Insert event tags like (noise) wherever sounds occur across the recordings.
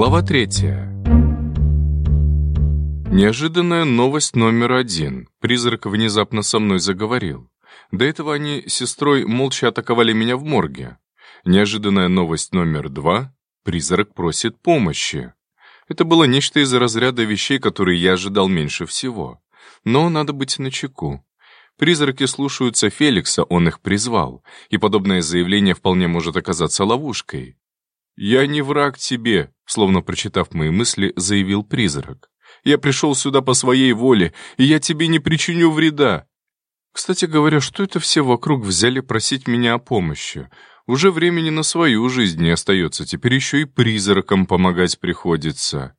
Глава третья. Неожиданная новость номер один. Призрак внезапно со мной заговорил. До этого они с сестрой молча атаковали меня в морге. Неожиданная новость номер два. Призрак просит помощи. Это было нечто из разряда вещей, которые я ожидал меньше всего. Но надо быть начеку. Призраки слушаются Феликса, он их призвал, и подобное заявление вполне может оказаться ловушкой. «Я не враг тебе», — словно прочитав мои мысли, заявил призрак. «Я пришел сюда по своей воле, и я тебе не причиню вреда». Кстати говоря, что это все вокруг взяли просить меня о помощи? Уже времени на свою жизнь не остается, теперь еще и призракам помогать приходится.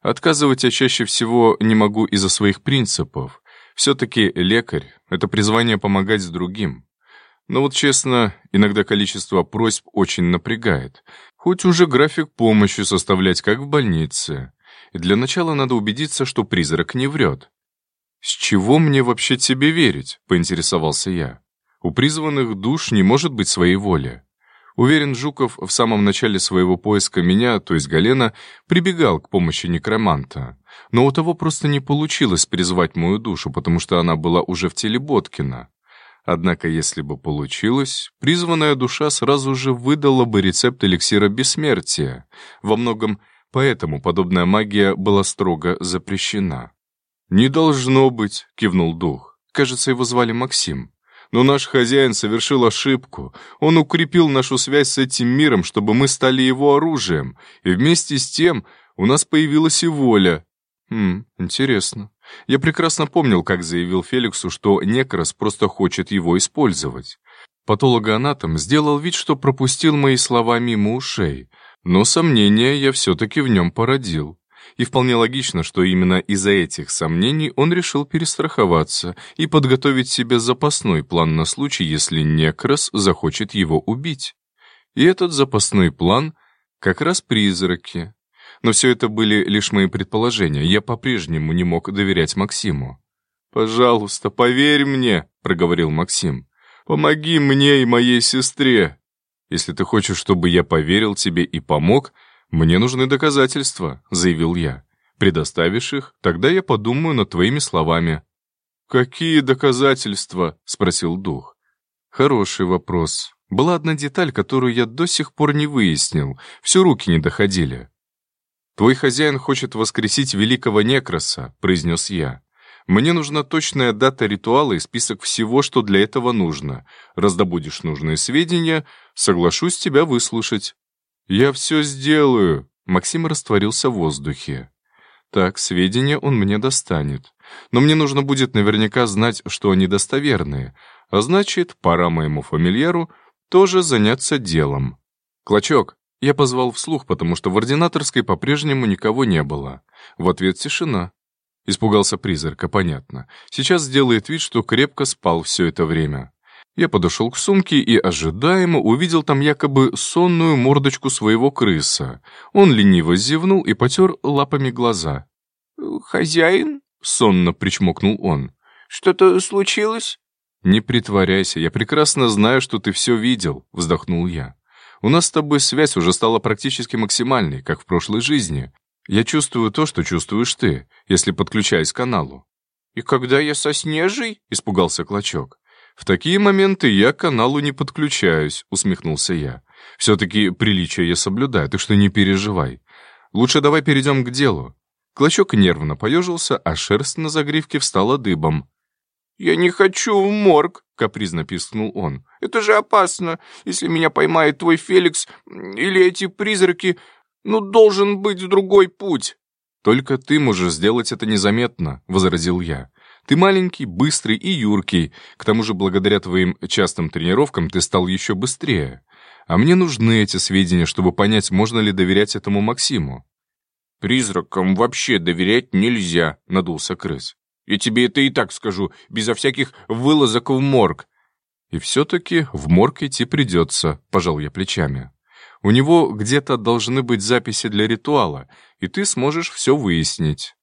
Отказывать я чаще всего не могу из-за своих принципов. Все-таки лекарь — это призвание помогать другим. Но вот честно, иногда количество просьб очень напрягает. Хоть уже график помощи составлять, как в больнице. И для начала надо убедиться, что призрак не врет. «С чего мне вообще тебе верить?» — поинтересовался я. «У призванных душ не может быть своей воли». Уверен, Жуков в самом начале своего поиска меня, то есть Галена, прибегал к помощи некроманта. Но у того просто не получилось призвать мою душу, потому что она была уже в теле Боткина. Однако, если бы получилось, призванная душа сразу же выдала бы рецепт эликсира бессмертия. Во многом поэтому подобная магия была строго запрещена. «Не должно быть», — кивнул дух. Кажется, его звали Максим. Но наш хозяин совершил ошибку. Он укрепил нашу связь с этим миром, чтобы мы стали его оружием. И вместе с тем у нас появилась и воля. Хм, интересно. Я прекрасно помнил, как заявил Феликсу, что Некрос просто хочет его использовать. Патологоанатом сделал вид, что пропустил мои слова мимо ушей, но сомнения я все-таки в нем породил. И вполне логично, что именно из-за этих сомнений он решил перестраховаться и подготовить себе запасной план на случай, если Некрос захочет его убить. И этот запасной план — как раз призраки, но все это были лишь мои предположения. Я по-прежнему не мог доверять Максиму. «Пожалуйста, поверь мне», — проговорил Максим. «Помоги мне и моей сестре. Если ты хочешь, чтобы я поверил тебе и помог, мне нужны доказательства», — заявил я. «Предоставишь их, тогда я подумаю над твоими словами». «Какие доказательства?» — спросил дух. «Хороший вопрос. Была одна деталь, которую я до сих пор не выяснил. Все руки не доходили. «Твой хозяин хочет воскресить великого Некроса», — произнес я. «Мне нужна точная дата ритуала и список всего, что для этого нужно. Раздобудешь нужные сведения, соглашусь тебя выслушать». «Я все сделаю», — Максим растворился в воздухе. «Так, сведения он мне достанет. Но мне нужно будет наверняка знать, что они достоверные. А значит, пора моему фамильяру тоже заняться делом. Клочок, я позвал вслух, потому что в ординаторской по-прежнему никого не было. В ответ тишина. Испугался призрака, понятно. Сейчас сделает вид, что крепко спал все это время. Я подошел к сумке и ожидаемо увидел там якобы сонную мордочку своего крыса. Он лениво зевнул и потер лапами глаза. «Хозяин?» — сонно причмокнул он. «Что-то случилось?» «Не притворяйся, я прекрасно знаю, что ты все видел», — вздохнул я. У нас с тобой связь уже стала практически максимальной, как в прошлой жизни. Я чувствую то, что чувствуешь ты, если подключаюсь к каналу». «И когда я со Снежей?» — испугался Клочок. «В такие моменты я к каналу не подключаюсь», — усмехнулся я. «Все-таки приличие я соблюдаю, так что не переживай. Лучше давай перейдем к делу». Клочок нервно поежился, а шерсть на загривке встала дыбом. «Я не хочу в морг», — капризно пискнул он. «Это же опасно, если меня поймает твой Феликс или эти призраки. Ну, должен быть другой путь». «Только ты можешь сделать это незаметно», — возразил я. «Ты маленький, быстрый и юркий. К тому же, благодаря твоим частым тренировкам ты стал еще быстрее. А мне нужны эти сведения, чтобы понять, можно ли доверять этому Максиму». «Призракам вообще доверять нельзя», — надулся крыс. Я тебе это и так скажу, безо всяких вылазок в морг». «И все-таки в морг идти придется», — пожал я плечами. «У него где-то должны быть записи для ритуала, и ты сможешь все выяснить».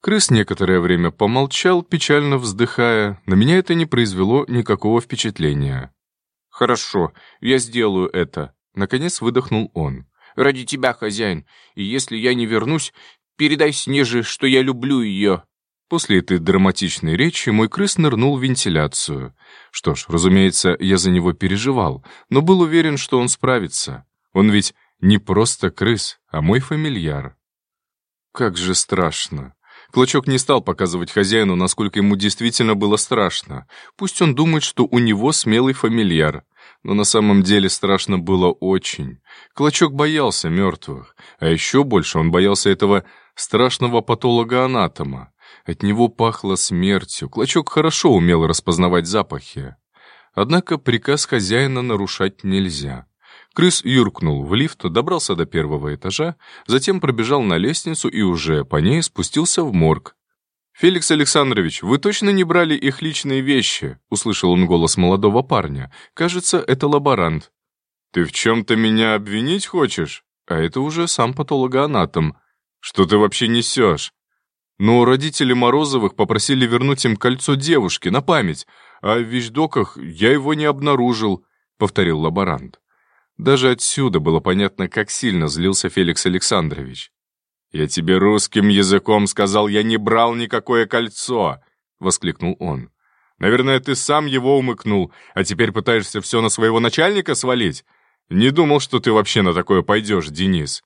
Крыс некоторое время помолчал, печально вздыхая. На меня это не произвело никакого впечатления. «Хорошо, я сделаю это», — наконец выдохнул он. Ради тебя, хозяин. И если я не вернусь, передай Снеже, что я люблю ее». После этой драматичной речи мой крыс нырнул в вентиляцию. Что ж, разумеется, я за него переживал, но был уверен, что он справится. Он ведь не просто крыс, а мой фамильяр. Как же страшно. Клочок не стал показывать хозяину, насколько ему действительно было страшно. Пусть он думает, что у него смелый фамильяр. Но на самом деле страшно было очень. Клочок боялся мертвых. А еще больше он боялся этого страшного патолога-анатома. От него пахло смертью. Клочок хорошо умел распознавать запахи. Однако приказ хозяина нарушать нельзя. Крыс юркнул в лифт, добрался до первого этажа, затем пробежал на лестницу и уже по ней спустился в морг. «Феликс Александрович, вы точно не брали их личные вещи?» — услышал он голос молодого парня. «Кажется, это лаборант». «Ты в чем-то меня обвинить хочешь?» А это уже сам патологоанатом. «Что ты вообще несешь?» «Ну, родители Морозовых попросили вернуть им кольцо девушки на память, а в вещдоках я его не обнаружил», — повторил лаборант. Даже отсюда было понятно, как сильно злился Феликс Александрович. «Я тебе русским языком сказал, я не брал никакое кольцо!» — воскликнул он. «Наверное, ты сам его умыкнул, а теперь пытаешься все на своего начальника свалить? Не думал, что ты вообще на такое пойдешь, Денис».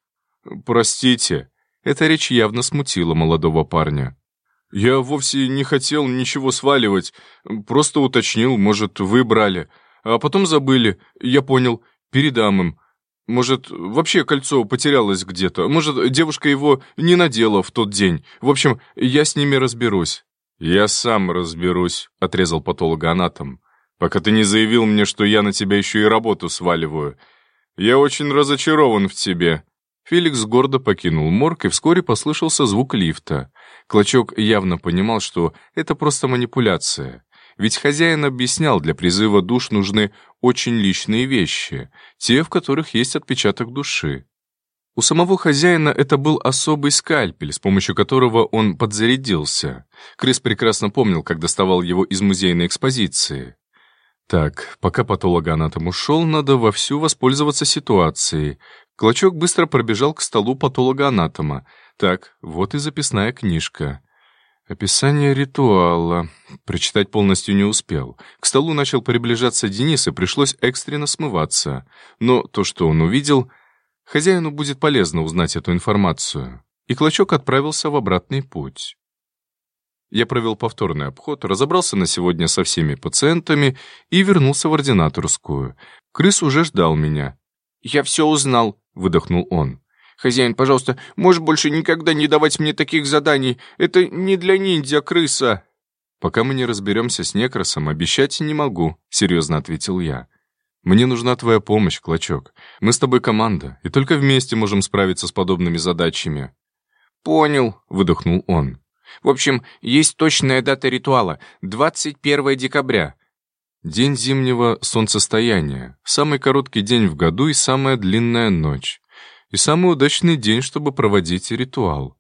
«Простите». Эта речь явно смутила молодого парня. «Я вовсе не хотел ничего сваливать, просто уточнил, может, вы брали. А потом забыли, я понял, Передам им. Может, вообще кольцо потерялось где-то. Может, девушка его не надела в тот день. В общем, я с ними разберусь». «Я сам разберусь», — отрезал патологоанатом. «Пока ты не заявил мне, что я на тебя еще и работу сваливаю. Я очень разочарован в тебе». Феликс гордо покинул морг, и вскоре послышался звук лифта. Клочок явно понимал, что это просто манипуляция. Ведь хозяин объяснял, для призыва душ нужны очень личные вещи, те, в которых есть отпечаток души. У самого хозяина это был особый скальпель, с помощью которого он подзарядился. Крис прекрасно помнил, как доставал его из музейной экспозиции. Так, пока патологоанатом ушел, надо вовсю воспользоваться ситуацией. Клочок быстро пробежал к столу патологоанатома. Так, вот и записная книжка. Описание ритуала. Прочитать полностью не успел. К столу начал приближаться Денис, и пришлось экстренно смываться. Но то, что он увидел, хозяину будет полезно узнать эту информацию. И Клочок отправился в обратный путь. Я провел повторный обход, разобрался на сегодня со всеми пациентами и вернулся в ординаторскую. Крыс уже ждал меня. «Я все узнал», — выдохнул он. «Хозяин, пожалуйста, можешь больше никогда не давать мне таких заданий. Это не для ниндзя-крыса». «Пока мы не разберемся с Некросом, обещать не могу», — серьезно ответил я. «Мне нужна твоя помощь, Клочок. Мы с тобой команда, и только вместе можем справиться с подобными задачами». «Понял», — выдохнул он. «В общем, есть точная дата ритуала — 21 декабря». День зимнего солнцестояния, самый короткий день в году и самая длинная ночь и самый удачный день, чтобы проводить ритуал.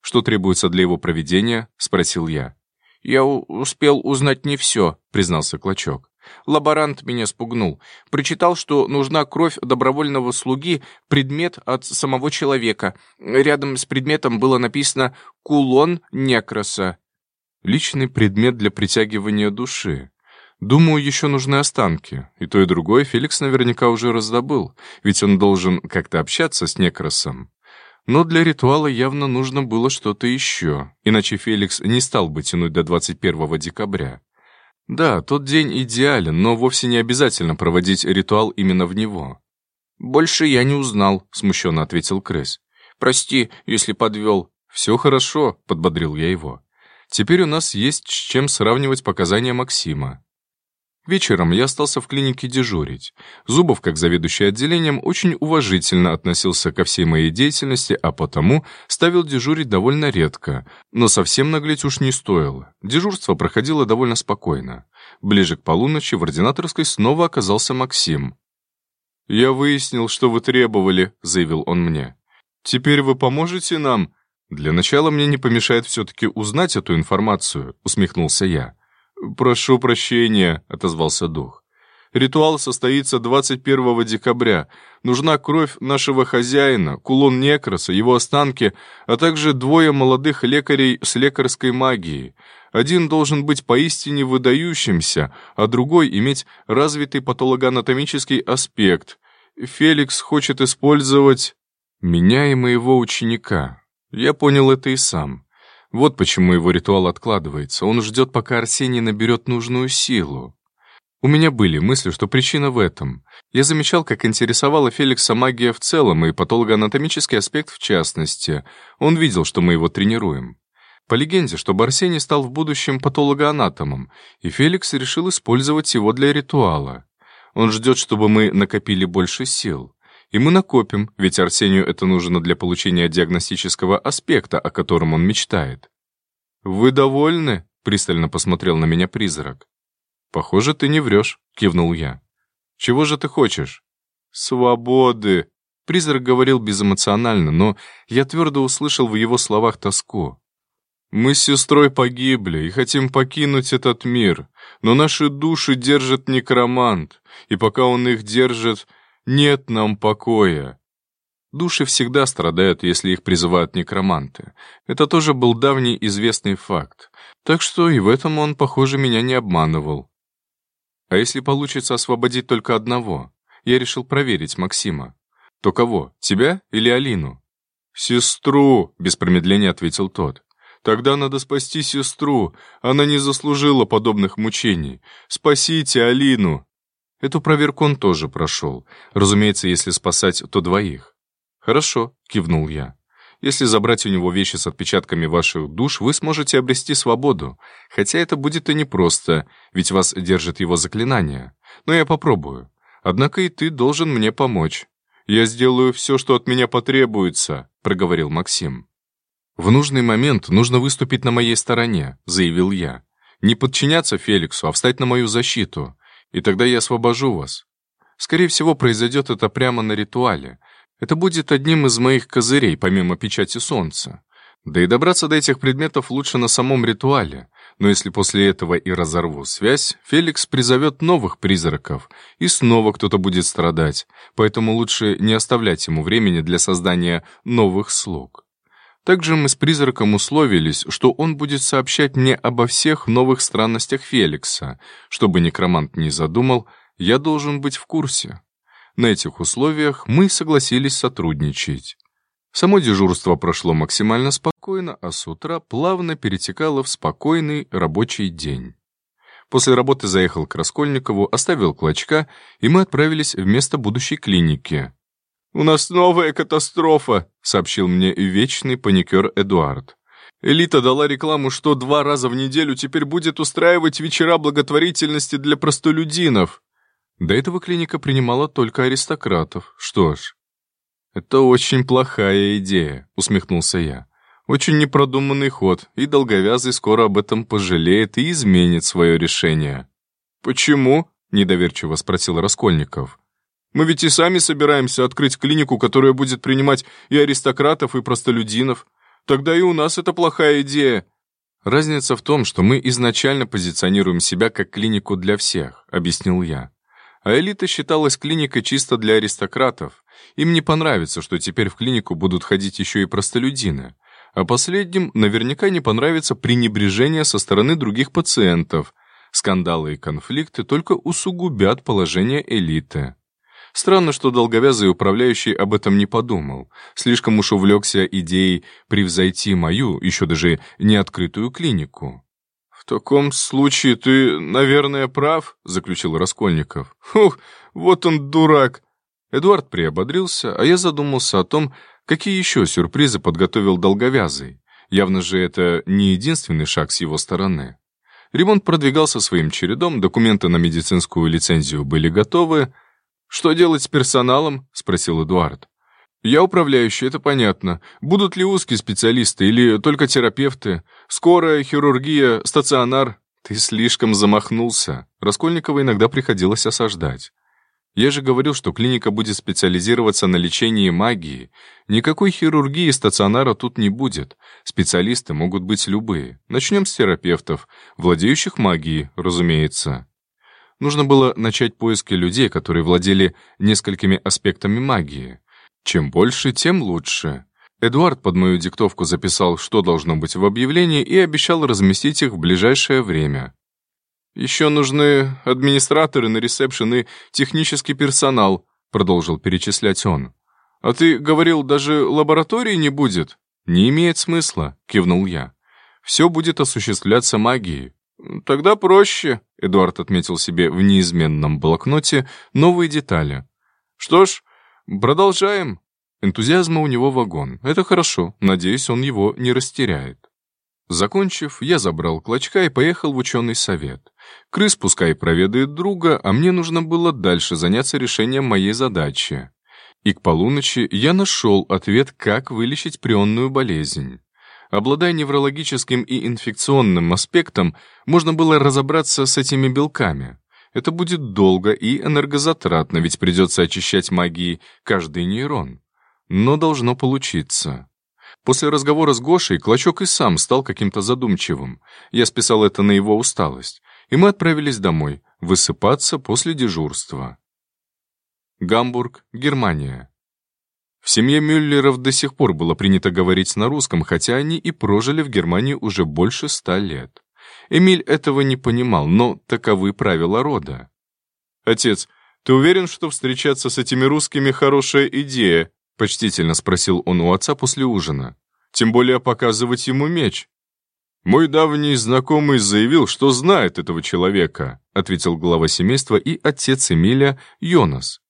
«Что требуется для его проведения?» — спросил я. «Я успел узнать не все», — признался Клочок. «Лаборант меня спугнул. Прочитал, что нужна кровь добровольного слуги, предмет от самого человека. Рядом с предметом было написано «Кулон Некроса». «Личный предмет для притягивания души. Думаю, еще нужны останки. И то, и другое Феликс наверняка уже раздобыл, ведь он должен как-то общаться с Некросом. Но для ритуала явно нужно было что-то еще, иначе Феликс не стал бы тянуть до 21 декабря. Да, тот день идеален, но вовсе не обязательно проводить ритуал именно в него. «Больше я не узнал», — смущенно ответил Крыс. «Прости, если подвел». «Все хорошо», — подбодрил я его. «Теперь у нас есть с чем сравнивать показания Максима. Вечером я остался в клинике дежурить. Зубов, как заведующий отделением, очень уважительно относился ко всей моей деятельности, а потому ставил дежурить довольно редко. Но совсем наглеть уж не стоило. Дежурство проходило довольно спокойно. Ближе к полуночи в ординаторской снова оказался Максим. «Я выяснил, что вы требовали», — заявил он мне. «Теперь вы поможете нам?» «Для начала мне не помешает все-таки узнать эту информацию», — усмехнулся я. «Прошу прощения», — отозвался дух. Ритуал состоится 21 декабря. Нужна кровь нашего хозяина, кулон Некроса, его останки, а также двое молодых лекарей с лекарской магией. Один должен быть поистине выдающимся, а другой иметь развитый патологоанатомический аспект. Феликс хочет использовать меня и моего ученика. Я понял это и сам. Вот почему его ритуал откладывается. Он ждет, пока Арсений наберет нужную силу. У меня были мысли, что причина в этом. Я замечал, как интересовала Феликса магия в целом и патологоанатомический аспект в частности. Он видел, что мы его тренируем. По легенде, чтобы Арсений стал в будущем патологоанатомом, и Феликс решил использовать его для ритуала. Он ждет, чтобы мы накопили больше сил. И мы накопим, ведь Арсению это нужно для получения диагностического аспекта, о котором он мечтает. «Вы довольны?» — пристально посмотрел на меня призрак. «Похоже, ты не врешь», — кивнул я. «Чего же ты хочешь?» «Свободы!» Призрак говорил безэмоционально, но я твердо услышал в его словах тоску. Мы с сестрой погибли и хотим покинуть этот мир, но наши души держит некромант, и пока он их держит, нет нам покоя. Души всегда страдают, если их призывают некроманты. Это тоже был давний известный факт. Так что и в этом он, похоже, меня не обманывал. А если получится освободить только одного? Я решил проверить Максима. То кого, тебя или Алину? «Сестру», — без промедления ответил тот. Тогда надо спасти сестру. Она не заслужила подобных мучений. Спасите Алину!» Эту проверку он тоже прошел. Разумеется, если спасать, то двоих. «Хорошо», — кивнул я. «Если забрать у него вещи с отпечатками ваших душ, вы сможете обрести свободу. Хотя это будет и непросто, ведь вас держит его заклинание. Но я попробую. Однако и ты должен мне помочь. Я сделаю все, что от меня потребуется», — проговорил Максим. «В нужный момент нужно выступить на моей стороне», — заявил я. «Не подчиняться Феликсу, а встать на мою защиту. И тогда я освобожу вас. Скорее всего, произойдет это прямо на ритуале. Это будет одним из моих козырей, помимо печати солнца. Да и добраться до этих предметов лучше на самом ритуале. Но если после этого и разорву связь, Феликс призовет новых призраков, и снова кто-то будет страдать, поэтому лучше не оставлять ему времени для создания новых слуг. Также мы с призраком условились, что он будет сообщать мне обо всех новых странностях Феликса. Чтобы некромант не задумал, я должен быть в курсе. На этих условиях мы согласились сотрудничать. Само дежурство прошло максимально спокойно, а с утра плавно перетекало в спокойный рабочий день. После работы заехал к Раскольникову, оставил клочка, и мы отправились в место будущей клиники. «У нас новая катастрофа», — сообщил мне вечный паникер Эдуард. «Элита дала рекламу, что два раза в неделю теперь будет устраивать вечера благотворительности для простолюдинов». До этого клиника принимала только аристократов. Что ж, «Это очень плохая идея», — усмехнулся я. «Очень непродуманный ход, и Долговязый скоро об этом пожалеет и изменит свое решение». «Почему?» — недоверчиво спросил Раскольников. Мы ведь и сами собираемся открыть клинику, которая будет принимать и аристократов, и простолюдинов. Тогда и у нас это плохая идея». «Разница в том, что мы изначально позиционируем себя как клинику для всех», — объяснил я. А элита считалась клиникой чисто для аристократов. Им не понравится, что теперь в клинику будут ходить еще и простолюдины. А последним наверняка не понравится пренебрежение со стороны других пациентов. Скандалы и конфликты только усугубят положение элиты. Странно, что долговязый управляющий об этом не подумал. Слишком уж увлекся идеей превзойти мою, еще даже не открытую клинику. «В таком случае ты, наверное, прав», — заключил Раскольников. «Ух, вот он дурак!» Эдуард приободрился, а я задумался о том, какие еще сюрпризы подготовил долговязый. Явно же это не единственный шаг с его стороны. Ремонт продвигался своим чередом, документы на медицинскую лицензию были готовы, «Что делать с персоналом?» — спросил Эдуард. «Я управляющий, это понятно. Будут ли узкие специалисты или только терапевты? Скорая, хирургия, стационар?» «Ты слишком замахнулся». Раскольникова иногда приходилось осаждать. Я же говорил, что клиника будет специализироваться на лечении магии. Никакой хирургии стационара тут не будет. Специалисты могут быть любые. Начнем с терапевтов, владеющих магией, разумеется. Нужно было начать поиски людей, которые владели несколькими аспектами магии. Чем больше, тем лучше. Эдуард под мою диктовку записал, что должно быть в объявлении, и обещал разместить их в ближайшее время. «Еще нужны администраторы на ресепшн и технический персонал», продолжил перечислять он. «А ты говорил, даже лаборатории не будет?» «Не имеет смысла», — кивнул я. «Все будет осуществляться магией». «Тогда проще», — Эдуард отметил себе в неизменном блокноте новые детали. «Что ж, продолжаем». Энтузиазма у него вагон. Это хорошо, надеюсь, он его не растеряет. Закончив, я забрал клочка и поехал в ученый совет. Крыс пускай проведает друга, а мне нужно было дальше заняться решением моей задачи. И к полуночи я нашел ответ, как вылечить прионную болезнь. Обладая неврологическим и инфекционным аспектом, можно было разобраться с этими белками. Это будет долго и энергозатратно, ведь придется очищать магией каждый нейрон. Но должно получиться. После разговора с Гошей Клочок и сам стал каким-то задумчивым. Я списал это на его усталость. И мы отправились домой, высыпаться после дежурства. Гамбург, Германия. В семье Мюллеров до сих пор было принято говорить на русском, хотя они и прожили в Германии уже больше ста лет. Эмиль этого не понимал, но таковы правила рода. «Отец, ты уверен, что встречаться с этими русскими хорошая идея?» почтительно спросил он у отца после ужина. «Тем более показывать ему меч». «Мой давний знакомый заявил, что знает этого человека», ответил глава семейства и отец Эмиля Йонас.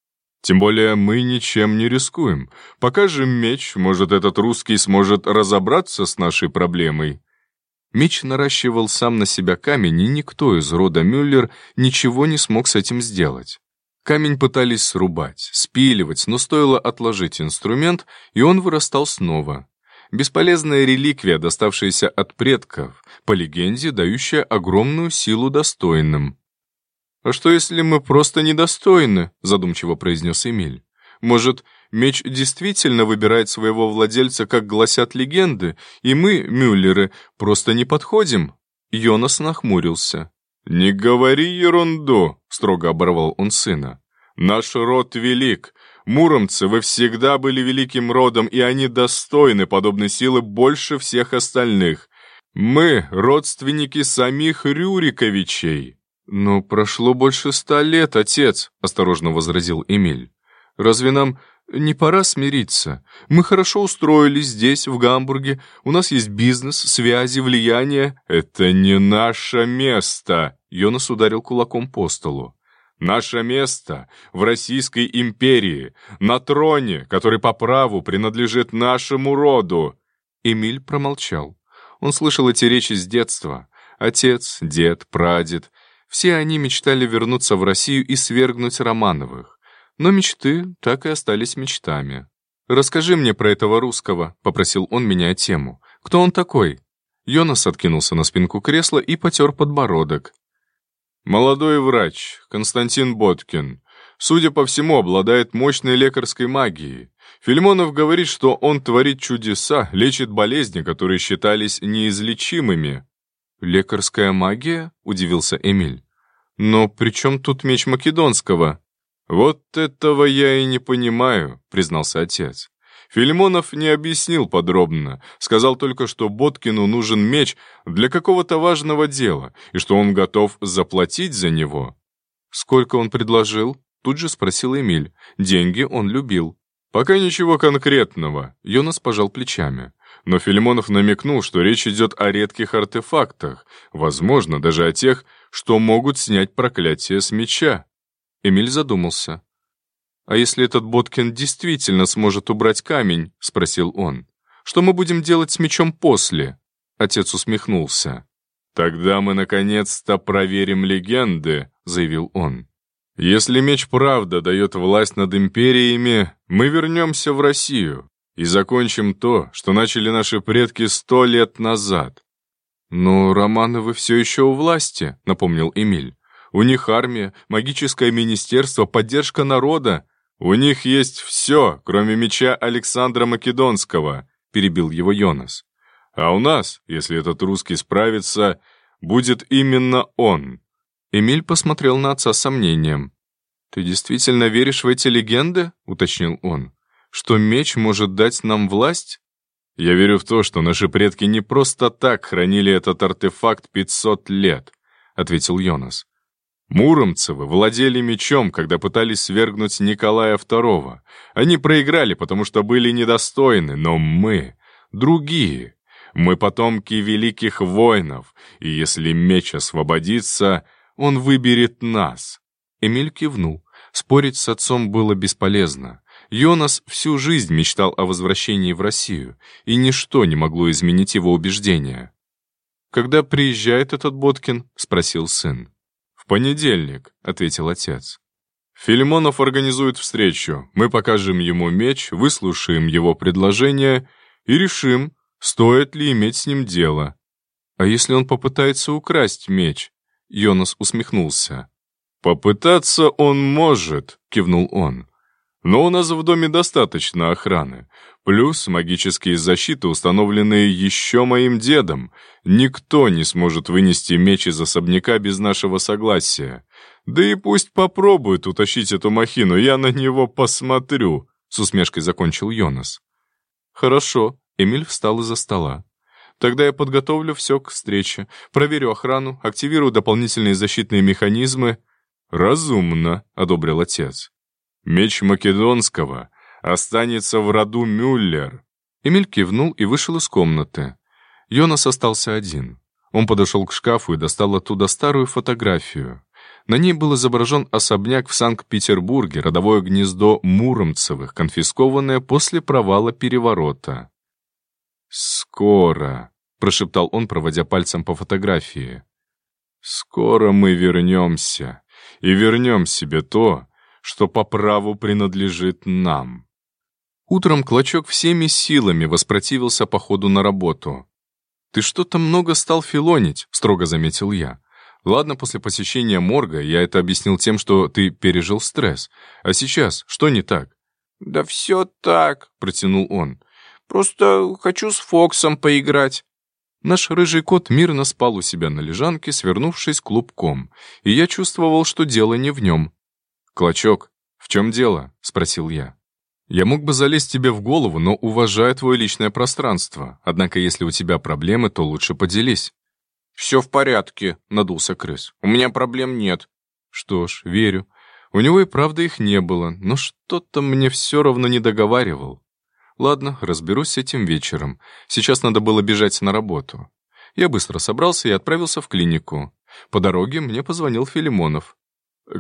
Тем более мы ничем не рискуем. Покажем меч, может, этот русский сможет разобраться с нашей проблемой». Меч наращивал сам на себя камень, и никто из рода Мюллер ничего не смог с этим сделать. Камень пытались срубать, спиливать, но стоило отложить инструмент, и он вырастал снова. Бесполезная реликвия, доставшаяся от предков, по легенде, дающая огромную силу достойным. «А что, если мы просто недостойны?» — задумчиво произнес Эмиль. «Может, меч действительно выбирает своего владельца, как гласят легенды, и мы, Мюллеры, просто не подходим?» Йонас нахмурился. «Не говори ерунду», — строго оборвал он сына. «Наш род велик. Муромцы, вы всегда были великим родом, и они достойны подобной силы больше всех остальных. Мы — родственники самих Рюриковичей». «Ну, прошло больше ста лет, отец», — осторожно возразил Эмиль. «Разве нам не пора смириться? Мы хорошо устроились здесь, в Гамбурге. У нас есть бизнес, связи, влияние». «Это не наше место», — Йонас ударил кулаком по столу. «Наше место в Российской империи, на троне, который по праву принадлежит нашему роду». Эмиль промолчал. Он слышал эти речи с детства. Отец, дед, прадед — все они мечтали вернуться в Россию и свергнуть Романовых. Но мечты так и остались мечтами. «Расскажи мне про этого русского», — попросил он, меняя тему. «Кто он такой?» Йонас откинулся на спинку кресла и потер подбородок. «Молодой врач, Константин Боткин. Судя по всему, обладает мощной лекарской магией. Фильмонов говорит, что он творит чудеса, лечит болезни, которые считались неизлечимыми. «Лекарская магия?» — удивился Эмиль. «Но при чем тут меч Македонского?» «Вот этого я и не понимаю», — признался отец. Филимонов не объяснил подробно, сказал только, что Боткину нужен меч для какого-то важного дела, и что он готов заплатить за него. «Сколько он предложил?» — тут же спросил Эмиль. Деньги он любил. «Пока ничего конкретного», — Йонас пожал плечами. Но Филимонов намекнул, что речь идет о редких артефактах, возможно, даже о тех, что могут снять проклятие с меча. Эмиль задумался. «А если этот Боткин действительно сможет убрать камень?» — спросил он. «Что мы будем делать с мечом после?» Отец усмехнулся. «Тогда мы наконец-то проверим легенды», — заявил он. «Если меч правда дает власть над империями, мы вернемся в Россию и закончим то, что начали наши предки сто лет назад». «Но Романовы все еще у власти», — напомнил Эмиль. «У них армия, магическое министерство, поддержка народа». «У них есть все, кроме меча Александра Македонского», — перебил его Йонас. «А у нас, если этот русский справится, будет именно он. Эмиль посмотрел на отца с сомнением. «Ты действительно веришь в эти легенды?» — уточнил он. «Что меч может дать нам власть?» «Я верю в то, что наши предки не просто так хранили этот артефакт 500 лет», — ответил Йонас. Муромцевы владели мечом, когда пытались свергнуть Николая II. Они проиграли, потому что были недостойны, но мы — другие. Мы потомки великих воинов, и если меч освободится, он выберет нас». Эмиль кивнул. Спорить с отцом было бесполезно. Йонас всю жизнь мечтал о возвращении в Россию, и ничто не могло изменить его убеждения. «Когда приезжает этот Боткин?» — спросил сын. «В понедельник», — ответил отец. «Филимонов организует встречу. Мы покажем ему меч, выслушаем его предложение и решим, стоит ли иметь с ним дело. А если он попытается украсть меч?» Йонас усмехнулся. «Попытаться он может», — кивнул он. «Но у нас в доме достаточно охраны. Плюс магические защиты, установленные еще моим дедом. Никто не сможет вынести меч из особняка без нашего согласия. Да и пусть попробует утащить эту махину, я на него посмотрю», — с усмешкой закончил Йонас. «Хорошо», — Эмиль встал из-за стола. Тогда я подготовлю все к встрече, проверю охрану, активирую дополнительные защитные механизмы. «Разумно», — одобрил отец. «Меч Македонского останется в роду Мюллер». Эмиль кивнул и вышел из комнаты. Йонас остался один. Он подошел к шкафу и достал оттуда старую фотографию. На ней был изображен особняк в Санкт-Петербурге, родовое гнездо Муромцевых, конфискованное после провала переворота. «Скоро», — прошептал он, проводя пальцем по фотографии. «Скоро мы вернемся, и вернем себе то, что по праву принадлежит нам». Утром Клочок всеми силами воспротивился походу на работу. «Ты что-то много стал филонить», — строго заметил я. «Ладно, после посещения морга я это объяснил тем, что ты пережил стресс. А сейчас что не так?» «Да все так», — протянул он. Просто хочу с Фоксом поиграть». Наш рыжий кот мирно спал у себя на лежанке, свернувшись клубком, и я чувствовал, что дело не в нем. «Клочок, в чем дело?» — спросил я. «Я мог бы залезть тебе в голову, но уважаю твое личное пространство. Однако, если у тебя проблемы, то лучше поделись». «Все в порядке», — надулся крыс. «У меня проблем нет». «Что ж, верю. У него и правда их не было, но что-то мне все равно не договаривал. Ладно, разберусь с этим вечером. Сейчас надо было бежать на работу. Я быстро собрался и отправился в клинику. По дороге мне позвонил Филимонов.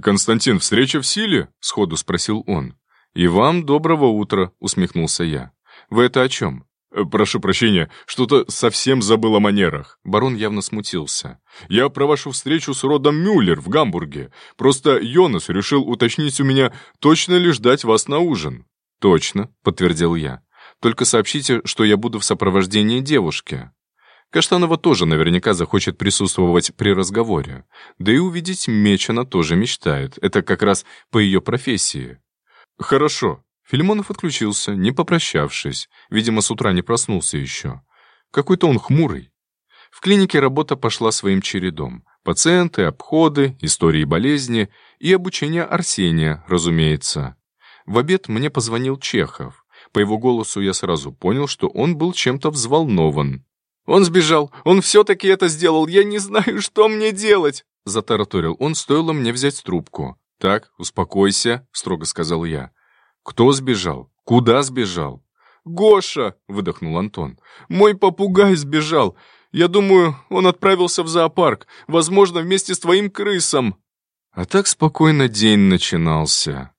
«Константин, встреча в силе?» — сходу спросил он. «И вам доброго утра», — усмехнулся я. «Вы это о чем?» «Э, «Прошу прощения, что-то совсем забыл о манерах». Барон явно смутился. «Я про вашу встречу с родом Мюллер в Гамбурге. Просто Йонас решил уточнить у меня, точно ли ждать вас на ужин». «Точно», — подтвердил я. Только сообщите, что я буду в сопровождении девушки. Каштанова тоже наверняка захочет присутствовать при разговоре. Да и увидеть меч она тоже мечтает. Это как раз по ее профессии. Хорошо. Филимонов отключился, не попрощавшись. Видимо, с утра не проснулся еще. Какой-то он хмурый. В клинике работа пошла своим чередом. Пациенты, обходы, истории болезни и обучение Арсения, разумеется. В обед мне позвонил Чехов. По его голосу я сразу понял, что он был чем-то взволнован. «Он сбежал! Он все-таки это сделал! Я не знаю, (laughs) что мне делать!» Затараторил он, стоило мне взять трубку. «Так, успокойся», — строго сказал я. «Кто сбежал? Куда сбежал?» «Гоша!» — выдохнул Антон. «Мой попугай сбежал! Я думаю, он отправился в зоопарк, возможно, вместе с твоим крысом!» А так спокойно день начинался.